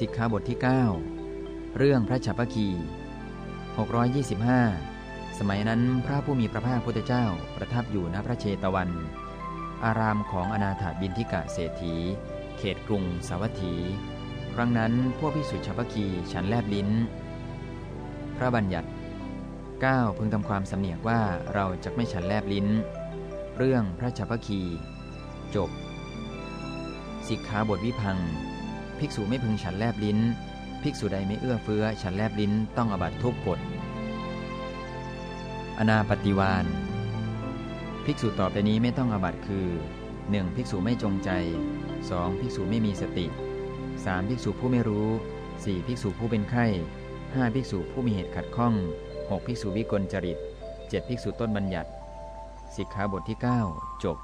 สิกขาบทที่ 9 เรื่องพระฉัพพคี 625 สมัยนั้นพระผู้มีพระภาคพุทธเจ้าประทับอยู่ณพระเชตวัน อารามของอนาถาบินทิกะเศรษฐี เขตกรุงสาวัตถี ครั้งนั้นพวกพิสุฉัพพคีฉันแลบลิ้น พระบัญญัติ 9 พึงทำความสำเนียกว่าเราจะไม่ฉันแลบลิ้น เรื่องพระฉัพพคี จบสิกขาบทวิพัง ภิกษุไม่พึงฉันแลบลิ้น ภิกษุใดไม่เอื้อเฟื้อ ฉันแลบลิ้นต้องอบัตทุกกฎอนาปฏิวานภิกษุต่อไปนี้ไม่ต้องอบัตคือ 1. ภิกษุไม่จงใจ 2. ภิกษุไม่มีสติ 3. ภิกษุผู้ไม่รู้ 4. ภิกษุผู้เป็นไข้ 5. ภิกษุผู้มีเหตุขัดข้อง 6. ภิกษุวิกลจริต 7. ภิกษุต้นบัญญัติสิกขาบทที่ 9 จบ